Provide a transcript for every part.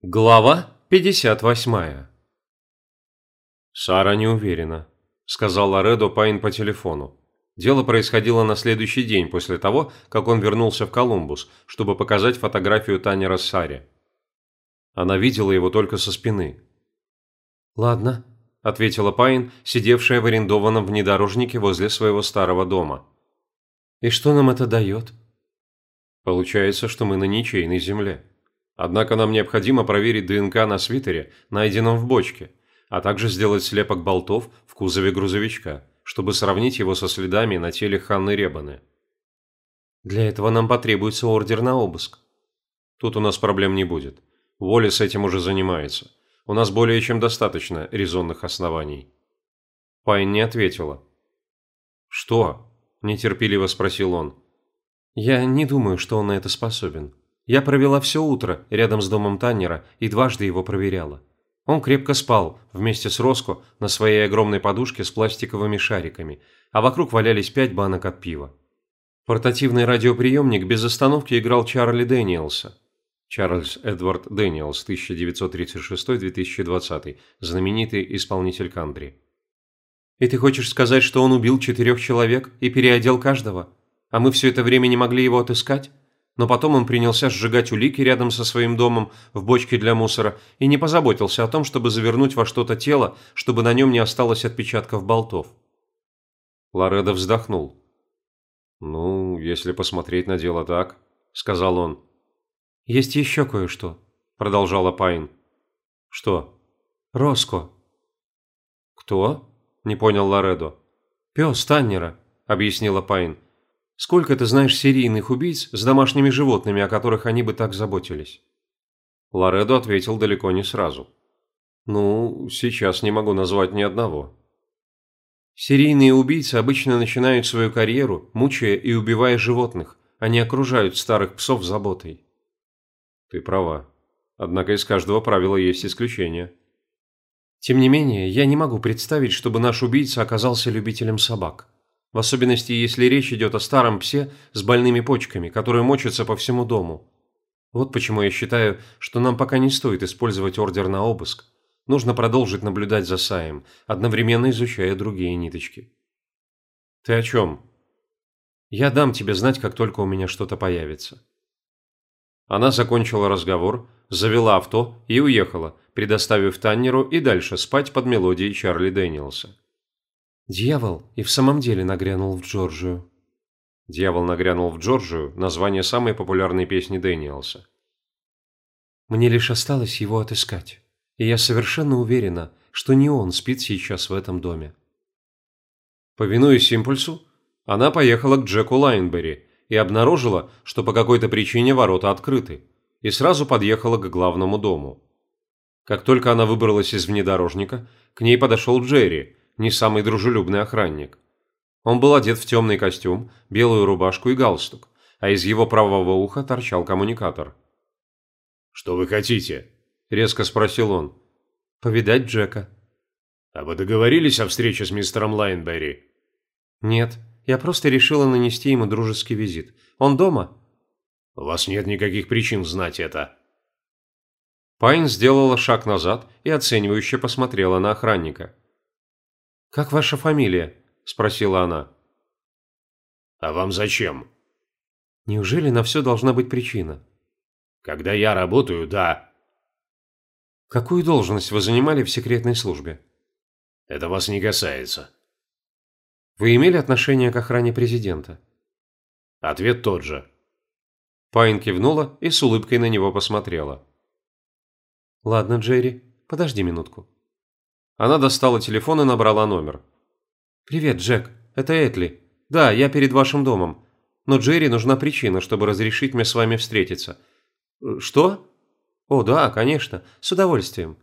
Глава 58 «Сара не уверена», – сказал Лоредо Пайн по телефону. Дело происходило на следующий день после того, как он вернулся в Колумбус, чтобы показать фотографию Танера Саре. Она видела его только со спины. «Ладно», – ответила Пайн, сидевшая в арендованном внедорожнике возле своего старого дома. «И что нам это дает?» «Получается, что мы на ничейной земле. Однако нам необходимо проверить ДНК на свитере, найденном в бочке, а также сделать слепок болтов в кузове грузовичка, чтобы сравнить его со следами на теле Ханны Ребаны. Для этого нам потребуется ордер на обыск. Тут у нас проблем не будет. Воля с этим уже занимается. У нас более чем достаточно резонных оснований. Пайн не ответила. «Что?» – нетерпеливо спросил он. «Я не думаю, что он на это способен. Я провела все утро рядом с домом Таннера и дважды его проверяла. Он крепко спал вместе с Роско на своей огромной подушке с пластиковыми шариками, а вокруг валялись пять банок от пива. Портативный радиоприемник без остановки играл Чарли Дэниелса. Чарльз Эдвард Дэниелс, 1936-2020, знаменитый исполнитель кантри. «И ты хочешь сказать, что он убил четырех человек и переодел каждого? А мы все это время не могли его отыскать?» Но потом он принялся сжигать улики рядом со своим домом в бочке для мусора и не позаботился о том, чтобы завернуть во что-то тело, чтобы на нем не осталось отпечатков болтов. Лоредо вздохнул. «Ну, если посмотреть на дело так», — сказал он. «Есть еще кое-что», — продолжала Пайн. «Что?» «Роско». «Кто?» — не понял Лоредо. «Пес Таннера», — объяснила Пайн. Сколько ты знаешь серийных убийц с домашними животными, о которых они бы так заботились?» Лоредо ответил далеко не сразу. «Ну, сейчас не могу назвать ни одного». Серийные убийцы обычно начинают свою карьеру, мучая и убивая животных, они окружают старых псов заботой. Ты права. Однако из каждого правила есть исключение. Тем не менее, я не могу представить, чтобы наш убийца оказался любителем собак в особенности если речь идет о старом псе с больными почками, который мочится по всему дому. Вот почему я считаю, что нам пока не стоит использовать ордер на обыск. Нужно продолжить наблюдать за Саем, одновременно изучая другие ниточки. Ты о чем? Я дам тебе знать, как только у меня что-то появится. Она закончила разговор, завела авто и уехала, предоставив Таннеру и дальше спать под мелодией Чарли Дэниелса. Дьявол и в самом деле нагрянул в Джорджию. Дьявол нагрянул в Джорджию – название самой популярной песни Дэниелса. Мне лишь осталось его отыскать, и я совершенно уверена, что не он спит сейчас в этом доме. Повинуясь импульсу, она поехала к Джеку Лайнбери и обнаружила, что по какой-то причине ворота открыты, и сразу подъехала к главному дому. Как только она выбралась из внедорожника, к ней подошел Джерри не самый дружелюбный охранник. Он был одет в темный костюм, белую рубашку и галстук, а из его правого уха торчал коммуникатор. «Что вы хотите?» – резко спросил он. «Повидать Джека». «А вы договорились о встрече с мистером Лайнберри?» «Нет, я просто решила нанести ему дружеский визит. Он дома?» «У вас нет никаких причин знать это». Пайн сделала шаг назад и оценивающе посмотрела на охранника. «Как ваша фамилия?» – спросила она. «А вам зачем?» «Неужели на все должна быть причина?» «Когда я работаю, да». «Какую должность вы занимали в секретной службе?» «Это вас не касается». «Вы имели отношение к охране президента?» Ответ тот же. Пайн кивнула и с улыбкой на него посмотрела. «Ладно, Джерри, подожди минутку». Она достала телефон и набрала номер. «Привет, Джек. Это Этли. Да, я перед вашим домом. Но Джерри нужна причина, чтобы разрешить мне с вами встретиться». «Что?» «О, да, конечно. С удовольствием».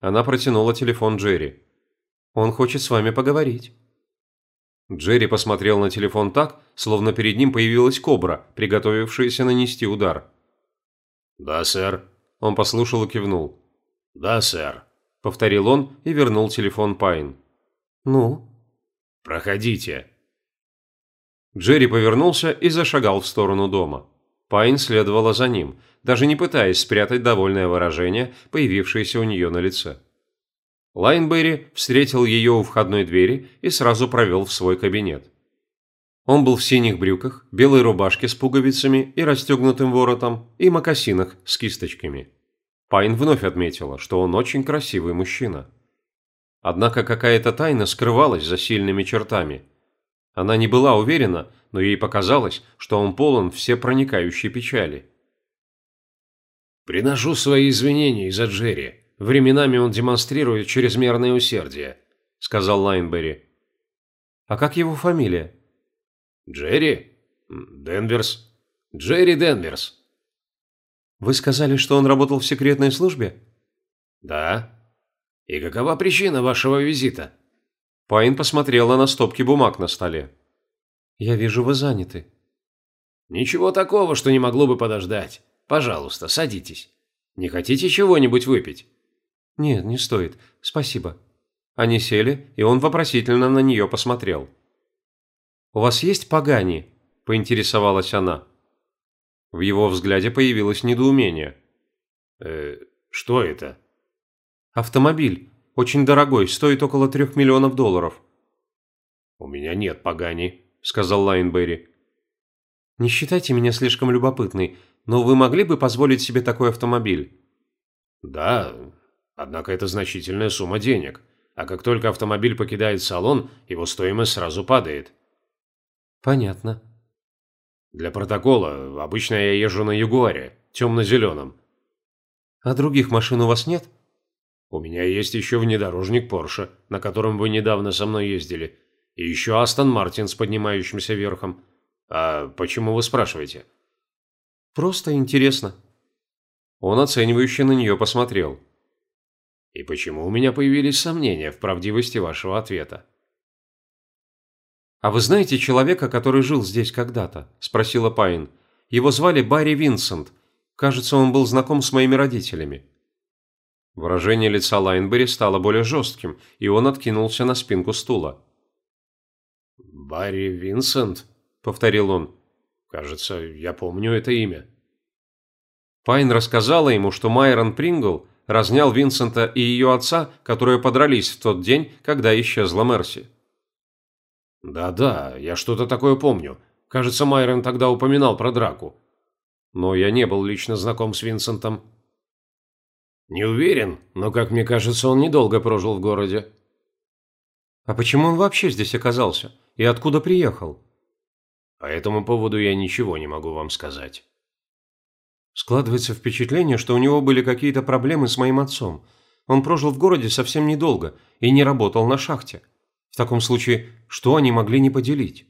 Она протянула телефон Джерри. «Он хочет с вами поговорить». Джерри посмотрел на телефон так, словно перед ним появилась кобра, приготовившаяся нанести удар. «Да, сэр». Он послушал и кивнул. «Да, сэр» повторил он и вернул телефон Пайн. «Ну?» «Проходите». Джерри повернулся и зашагал в сторону дома. Пайн следовала за ним, даже не пытаясь спрятать довольное выражение, появившееся у нее на лице. Лайнберри встретил ее у входной двери и сразу провел в свой кабинет. Он был в синих брюках, белой рубашке с пуговицами и расстегнутым воротом, и мокасинах с кисточками. Пайн вновь отметила, что он очень красивый мужчина. Однако какая-то тайна скрывалась за сильными чертами. Она не была уверена, но ей показалось, что он полон всепроникающей печали. «Приношу свои извинения из-за Джерри. Временами он демонстрирует чрезмерное усердие», – сказал Лайнберри. «А как его фамилия?» «Джерри? Денверс. Джерри Денверс». «Вы сказали, что он работал в секретной службе?» «Да. И какова причина вашего визита?» Пайн посмотрела на стопки бумаг на столе. «Я вижу, вы заняты». «Ничего такого, что не могло бы подождать. Пожалуйста, садитесь. Не хотите чего-нибудь выпить?» «Нет, не стоит. Спасибо». Они сели, и он вопросительно на нее посмотрел. «У вас есть погани?» – поинтересовалась она. В его взгляде появилось недоумение. «Э, что это?» «Автомобиль. Очень дорогой, стоит около трех миллионов долларов». «У меня нет погани», – сказал Лайнберри. «Не считайте меня слишком любопытной, но вы могли бы позволить себе такой автомобиль?» «Да, однако это значительная сумма денег, а как только автомобиль покидает салон, его стоимость сразу падает». Понятно. Для протокола обычно я езжу на Ягуаре, темно-зеленом. А других машин у вас нет? У меня есть еще внедорожник Порше, на котором вы недавно со мной ездили. И еще Астон Мартин с поднимающимся верхом. А почему вы спрашиваете? Просто интересно. Он оценивающе на нее посмотрел. И почему у меня появились сомнения в правдивости вашего ответа? «А вы знаете человека, который жил здесь когда-то?» – спросила Пайн. «Его звали Барри Винсент. Кажется, он был знаком с моими родителями». Выражение лица Лайнберри стало более жестким, и он откинулся на спинку стула. «Барри Винсент?» – повторил он. «Кажется, я помню это имя». Пайн рассказала ему, что Майрон Прингл разнял Винсента и ее отца, которые подрались в тот день, когда исчезла Мерси. «Да-да, я что-то такое помню. Кажется, Майрон тогда упоминал про драку. Но я не был лично знаком с Винсентом». «Не уверен, но, как мне кажется, он недолго прожил в городе». «А почему он вообще здесь оказался? И откуда приехал?» «По этому поводу я ничего не могу вам сказать». Складывается впечатление, что у него были какие-то проблемы с моим отцом. Он прожил в городе совсем недолго и не работал на шахте. В таком случае, что они могли не поделить?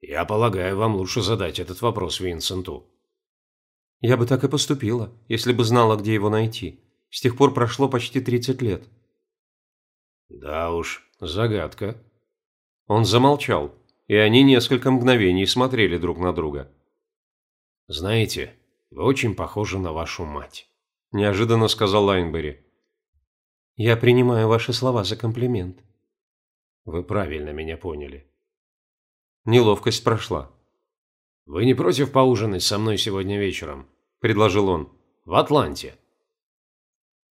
Я полагаю, вам лучше задать этот вопрос Винсенту. Я бы так и поступила, если бы знала, где его найти. С тех пор прошло почти 30 лет. Да уж, загадка. Он замолчал, и они несколько мгновений смотрели друг на друга. Знаете, вы очень похожи на вашу мать. Неожиданно сказал Лайнбери. Я принимаю ваши слова за комплимент. Вы правильно меня поняли. Неловкость прошла. «Вы не против поужинать со мной сегодня вечером?» – предложил он. «В Атланте».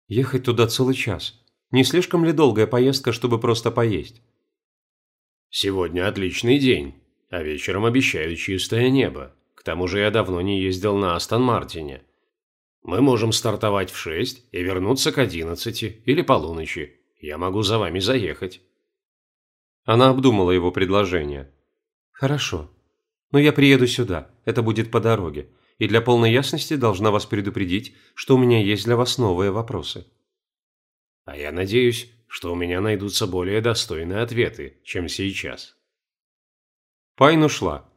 «Ехать туда целый час. Не слишком ли долгая поездка, чтобы просто поесть?» «Сегодня отличный день, а вечером обещаю чистое небо. К тому же я давно не ездил на Астон Мартине. Мы можем стартовать в шесть и вернуться к одиннадцати или полуночи. Я могу за вами заехать». Она обдумала его предложение. «Хорошо. Но я приеду сюда. Это будет по дороге. И для полной ясности должна вас предупредить, что у меня есть для вас новые вопросы». «А я надеюсь, что у меня найдутся более достойные ответы, чем сейчас». Пайн ушла.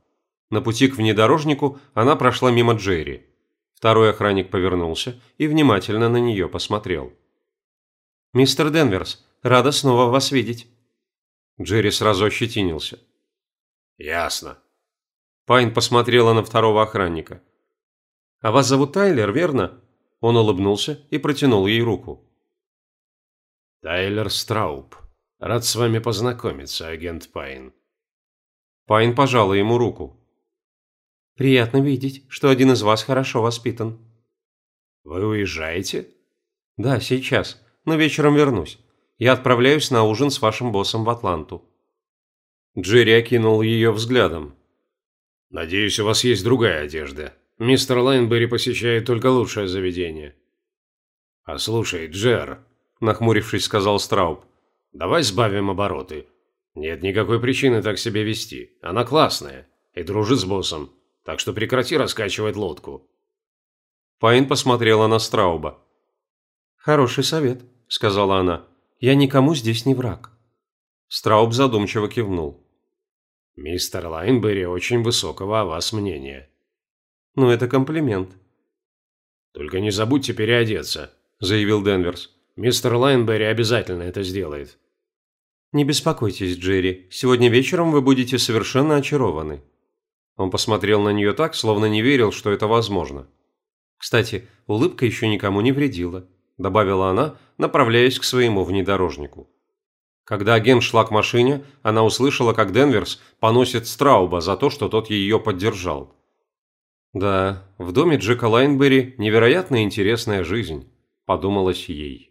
На пути к внедорожнику она прошла мимо Джерри. Второй охранник повернулся и внимательно на нее посмотрел. «Мистер Денверс, рада снова вас видеть». Джерри сразу ощетинился. «Ясно». Пайн посмотрела на второго охранника. «А вас зовут Тайлер, верно?» Он улыбнулся и протянул ей руку. «Тайлер Страуб. Рад с вами познакомиться, агент Пайн». Пайн пожала ему руку. Приятно видеть, что один из вас хорошо воспитан». «Вы уезжаете?» «Да, сейчас, но вечером вернусь. Я отправляюсь на ужин с вашим боссом в Атланту». Джерри окинул ее взглядом. «Надеюсь, у вас есть другая одежда. Мистер Лайнберри посещает только лучшее заведение». «А слушай, Джер», – нахмурившись, сказал Страуб, – «давай сбавим обороты. Нет никакой причины так себя вести. Она классная и дружит с боссом, так что прекрати раскачивать лодку». Пайн посмотрела на Страуба. «Хороший совет», – сказала она. «Я никому здесь не враг». Страуб задумчиво кивнул. «Мистер Лайнберри очень высокого о вас мнения». «Ну, это комплимент». «Только не забудьте переодеться», – заявил Денверс. «Мистер Лайнберри обязательно это сделает». «Не беспокойтесь, Джерри. Сегодня вечером вы будете совершенно очарованы». Он посмотрел на нее так, словно не верил, что это возможно. «Кстати, улыбка еще никому не вредила», – добавила она, направляясь к своему внедорожнику. Когда агент шла к машине, она услышала, как Денверс поносит Страуба за то, что тот ее поддержал. «Да, в доме Джека Лайнберри невероятно интересная жизнь», – подумалось ей.